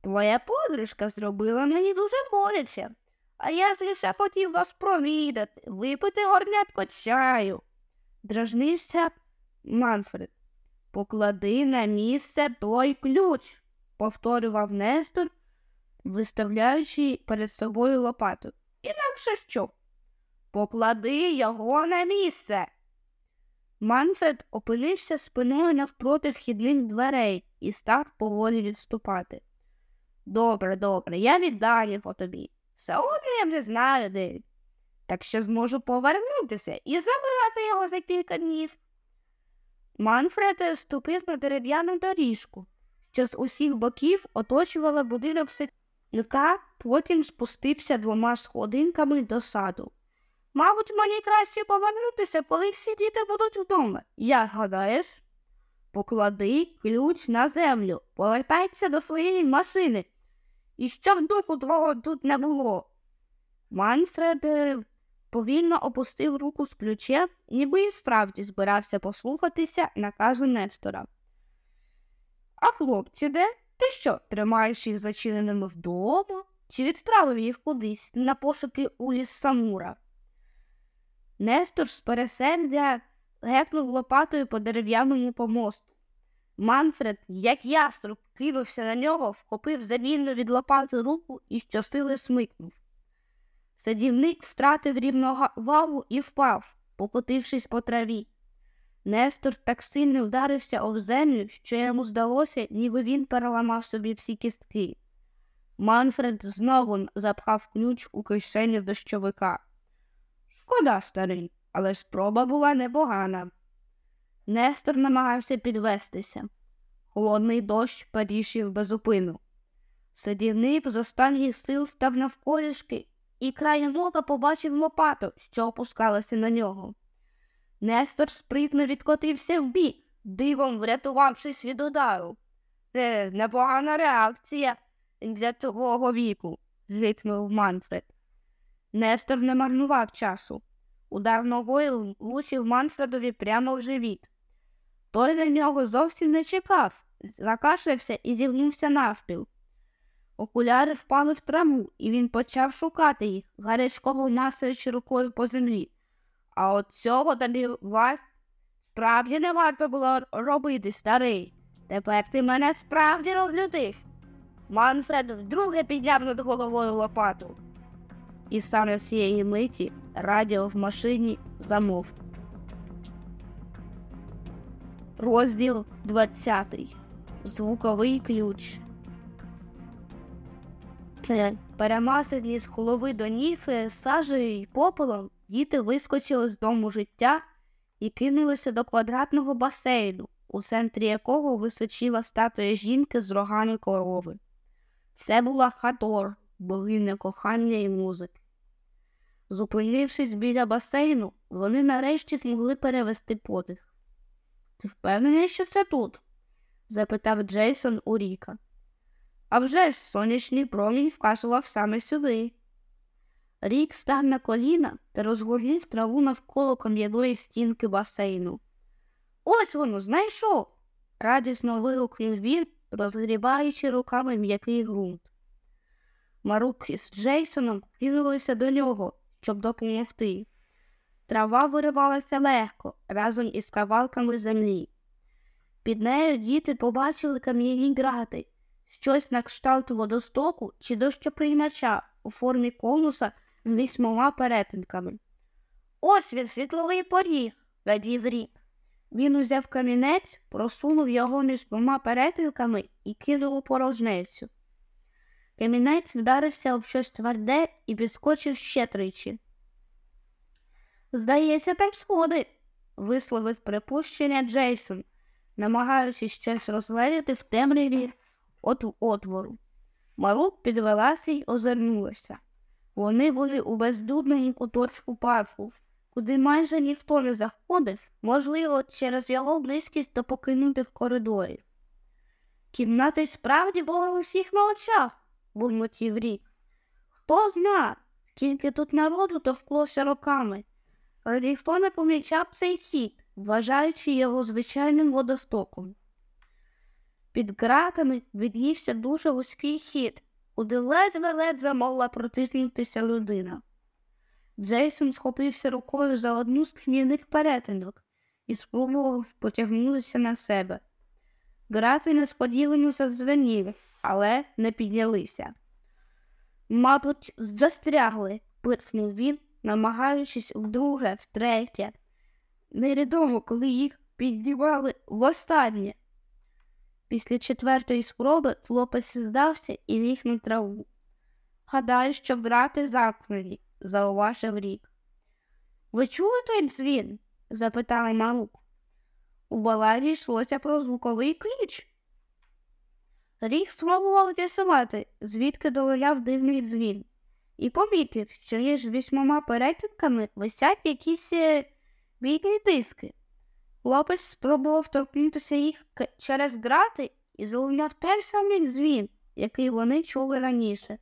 Твоя подружка зробила мені дуже боляче, а я лише хотів вас провідати, випити горнятко чаю. Дражнився Манфред. Поклади на місце той ключ, повторював Нестор, виставляючи перед собою лопату. Інакше що? Поклади його на місце. Манфред опинився спиною навпроти вхідних дверей і став поволі відступати. Добре, добре, я віддам його тобі. Сьогодні я вже знаю де. Так що зможу повернутися і забрати його за кілька днів. Манфред ступив на дерев'яну доріжку, що з усіх боків оточувала будинок садівника, потім спустився двома сходинками до саду. Мабуть, мені краще повернутися, коли всі діти будуть вдома. Як гадаєш? Поклади ключ на землю, повертайся до своєї машини. І щоб духу твого тут не було. Манфред е, повільно опустив руку з ключем, ніби і справді збирався послухатися наказу Нестора. А хлопці де? Ти що, тримаєш їх зачиненими вдома? Чи відправив їх кудись на пошуки у ліс Самура? Нестор з пересердя гепнув лопатою по дерев'яному помосту. Манфред, як яструб, кинувся на нього, вхопив завільно від лопати руку і щосили смикнув. Садівник втратив рівновагу і впав, покотившись по траві. Нестор так сильно вдарився об землю, що йому здалося, ніби він переламав собі всі кістки. Манфред знову запхав ключ у кишеню дощовика. Шкода, старий, але спроба була непогана. Нестор намагався підвестися. Холодний дощ порішив безупину. Садівник з останніх сил став навколішки і краєм ока побачив лопату, що опускалася на нього. Нестор спритно відкотився вбік, дивом врятувавшись від удару. Це непогана реакція для того віку, гикнув Манфред. Нестор не марнував часу. Удар ногою влучив Манфредові прямо в живіт. Той на нього зовсім не чекав, закашлявся і зігнувся навпіл. Окуляри впали в траву, і він почав шукати їх, гарячково масуючи рукою по землі. А от цього тобі справді не варто було робити, старий. Тепер ти мене справді розлютив. Манфред вдруге підняв над головою лопату. І саме в цієї миті радіо в машині замовк. Розділ 20. Звуковий ключ. Перемазані з голови до ніг сажею й попелом, діти вискочили з дому життя і кинулися до квадратного басейну, у центрі якого височила статуя жінки з рогами корови. Це була Хатор, богиня кохання і музики. Зупинившись біля басейну, вони нарешті змогли перевести подих. Ти впевнений, що це тут? запитав Джейсон у Ріка. А вже ж сонячний промінь вказував саме сюди. Рік став на коліна та розгорнув траву навколо кам'яної стінки басейну. Ось воно, знайшов. радісно вигукнув він, розгрібаючи руками м'який ґрунт. Марук із Джейсоном кинулися до нього, щоб допомогти. Трава виривалася легко разом із кавалками землі. Під нею діти побачили кам'яні грати, щось на кшталт водостоку чи дощоприймача у формі конуса з вісьмома перетинками. Ось він світловий поріг, радів рік. Він узяв камінець, просунув його між двома перетинками і кинув у порожнецю. Камінець вдарився об щось тверде і підскочив ще тричі. Здається, там сходи, висловив припущення Джейсон, намагаючись щось розгледіти в темряві от отвору. Марук підвелася й озирнулася. Вони були у бездудному куточку парку, куди майже ніхто не заходив, можливо, через його близькість до покинутих коридорів. Кімната й справді була у всіх на очах, бурмотів рік. Хто зна, скільки тут народу товклося роками, але ніхто не помічав цей хід, вважаючи його звичайним водостоком. Під ґратами від'ївся дуже вузький хід, куди ледве-ледве могла протиснутися людина. Джейсон схопився рукою за одну з кам'яних перетинок і спробував потягнутися на себе. Грати несподівано задзвеніли, але не піднялися. Мабуть, застрягли, пирхнув він, намагаючись вдруге, втретє. Невідомо, коли їх піднімали востаннє. Після четвертої спроби хлопець здався і ліг на траву. Гадаю, що грати замкнені, зауважив рік. Ви чули той дзвін? запитала Марук. У баладі йшлося про звуковий ключ. Рік спробував з'ясувати, звідки долиняв дивний дзвін, і помітив, що між вісьмома перетинками висять якісь бідні е, диски. Хлопець спробував торкнутися їх через грати і залуняв той самий дзвін, який вони чули раніше.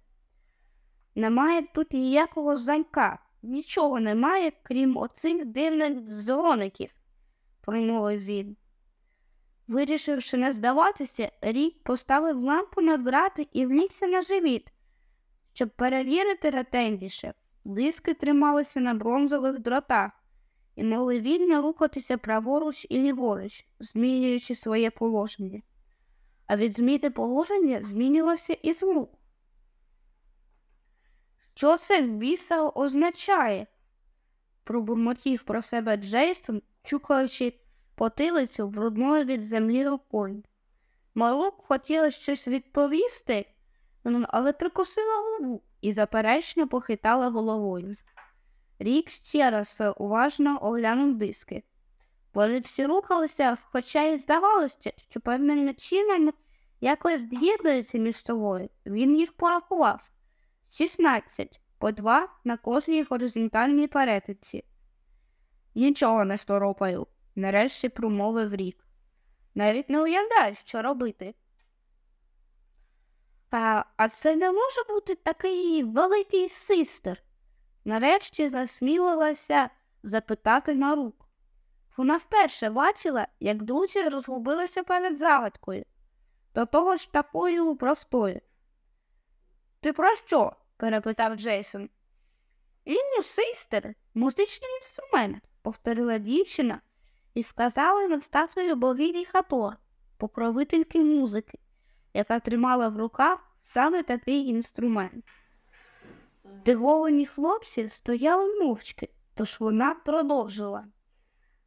Немає тут ніякого занька, нічого немає, крім оцих дивних дзвоників, промовив він. Вирішивши не здаватися, Рік поставив лампу на грати і влігся на живіт, щоб перевірити ретельніше. Диски трималися на бронзових дротах і могли вільно рухатися праворуч і ліворуч, змінюючи своє положення. А від зміни положення змінювався і звук. Що це біса означає? пробурмотів про себе Джейсон, чукаючи потилицю брудною від землі рукою. Марук хотіла щось відповісти, але прикусила голову і заперечно похитала головою. Рік ще раз уважно оглянув диски. Вони всі рухалися, хоча й здавалося, що певним чином якось з'єднуються між собою. Він їх порахував. 16 по два на кожній горизонтальній перетиці. Нічого не второпаю, нарешті промовив рік. Навіть не уявляю, що робити. А, а це не може бути такий великий систер. Нарешті засмілилася запитати на рук. Вона вперше бачила, як друзі розгубилися перед загадкою, до того ж такою простою. Ти про що? перепитав Джейсон. Інню систер, музичний інструмент, повторила дівчина і сказала на статую богині Хатор, покровительки музики, яка тримала в руках саме такий інструмент. Здивовані хлопці стояли мовчки, тож вона продовжила.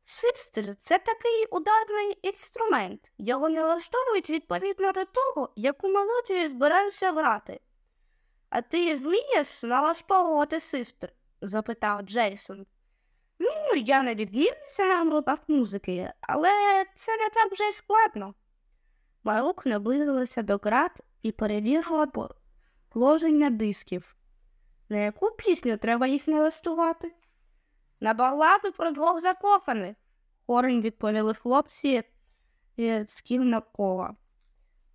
Систер це такий ударний інструмент. Його налаштовують відповідно до того, яку мелодію збираються грати. А ти вмієш налаштовувати систер? запитав Джейсон. Ну, я не відмінниця на уроках музики, але це не так вже й складно. Марук наблизилася до град і перевірила положення дисків. На яку пісню треба їх налаштувати? На баладу про двох закоханих, хором відповіли хлопці з кіл навколо.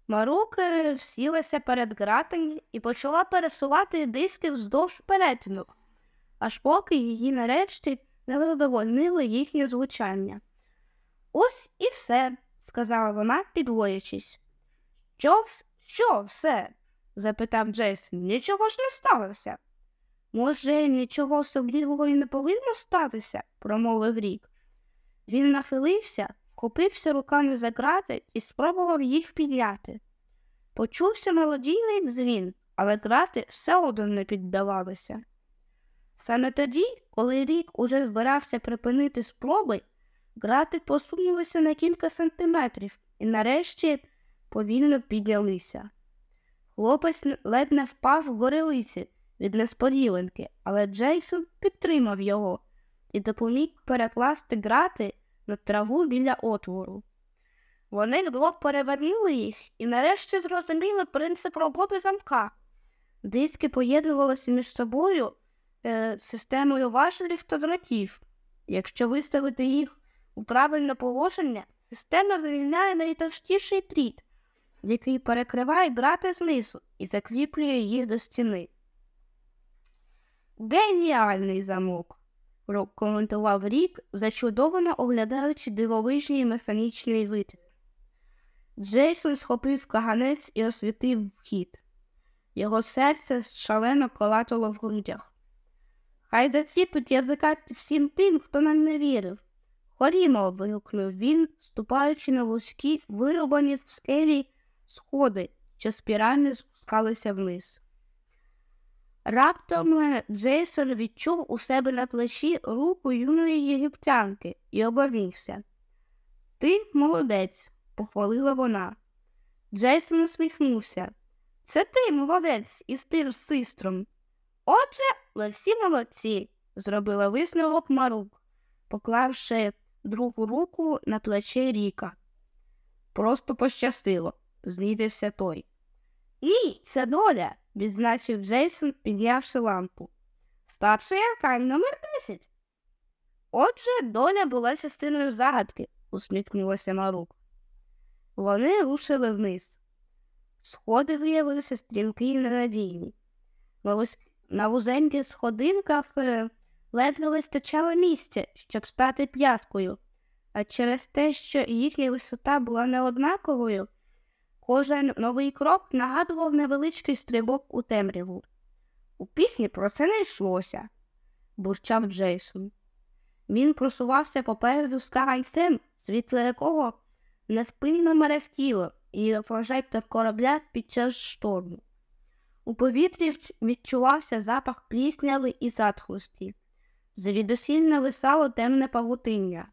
Марук сілася перед ґратами і почала пересувати диски вздовж перетинок, аж поки її нарешті не задовольнило їхнє звучання. Ось і все, сказала вона, підвоючись. Що, що все? запитав Джейсон. Нічого ж не сталося. Може, нічого особливого і не повинно статися, промовив рік. Він нахилився, вхопився руками за грати і спробував їх підняти. Почувся мелодійний дзвін, але грати все одно не піддавалися. Саме тоді, коли рік уже збирався припинити спроби, грати посунулися на кілька сантиметрів і нарешті повільно піднялися. Хлопець ледь не впав в горилиці від несподіванки, але Джейсон підтримав його і допоміг перекласти грати на траву біля отвору. Вони вдвох перевернули їх і нарешті зрозуміли принцип роботи замка. Диски поєднувалися між собою е, системою важелів та дротів. Якщо виставити їх у правильне положення, система звільняє найтовстіший тріт, який перекриває драти знизу і закріплює їх до стіни. Геніальний замок, коментував рік, зачудовано оглядаючи дивовижний механічний витвір. Джейсон схопив каганець і освітив вхід. Його серце шалено колатило в грудях. Хай заціпить язика всім тим, хто нам не вірив. Ходімо, вигукнув він, ступаючи на вузькі, вирубані в скелі сходи, що спірально спускалися вниз. Раптом Джейсон відчув у себе на плечі руку юної єгиптянки і обернувся. Ти молодець, похвалила вона. Джейсон усміхнувся. Це ти молодець із тим систром. Отже, ви всі молодці, зробила висновок Марук, поклавши другу руку на плече Ріка. Просто пощастило, знітився той. Ні, це доля, відзначив Джейсон, піднявши лампу. Старший аркан номер 10. Отже, доля була частиною загадки, усміхнулася Марук. Вони рушили вниз. Сходи виявилися стрімкі і ненадійні. На вузеньких сходинках е, ледве вистачало місця, щоб стати п'яскою, а через те, що їхня висота була неоднаковою, кожен новий крок нагадував невеличкий стрибок у темряву. У пісні про це не йшлося, бурчав Джейсон. Він просувався попереду з каганцем, світло якого невпинно мерехтіло і прожектор корабля під час шторму. У повітрі відчувався запах плісняви і затхлості. Звідусіль нависало темне павутиння.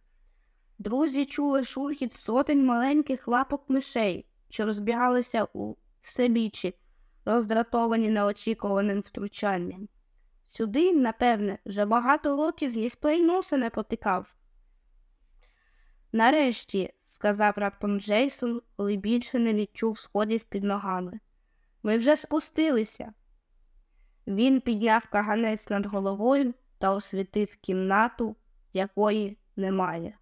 Друзі чули шурхіт сотень маленьких лапок мишей, що розбігалися у всебічі, роздратовані неочікуваним втручанням. Сюди, напевне, вже багато років ніхто й носа не потикав. Нарешті, сказав раптом Джейсон, коли більше не відчув сходів під ногами. Ми вже спустилися. Він підняв каганець над головою та освітив кімнату, якої немає.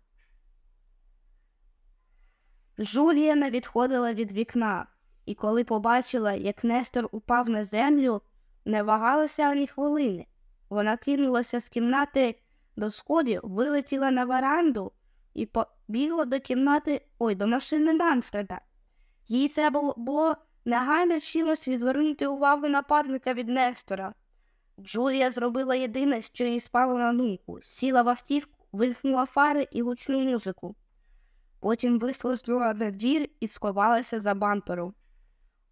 Жулія не відходила від вікна, і коли побачила, як Нестор упав на землю, не вагалася ані хвилини. Вона кинулася з кімнати до сходів, вилетіла на веранду і побігла до кімнати ой, до машини Манфреда. Їй було, було негайно чимось відвернути увагу нападника від Нестора. Джулія зробила єдине, що їй спало на думку сіла в автівку, вимкнула фари і гучну музику. Потім вислизнула на двір і сховалася за бампером.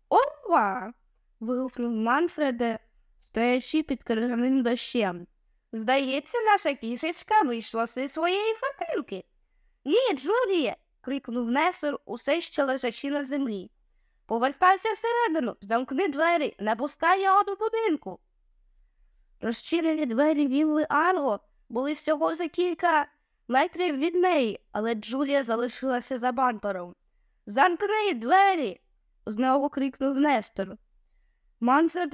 Ова. вигукнув Манфреде, стоячи під крижаним дощем. Здається, наша кішечка вийшла зі своєї хатинки. Ні, Джуліє. крикнув Несор, усе ще лежачи на землі. Повертайся всередину, замкни двері, не пускай його до будинку. Розчинені двері вілли Арго були всього за кілька метрів від неї, але Джулія залишилася за бампером. Замкни двері. знову крикнув Нестор. Манфред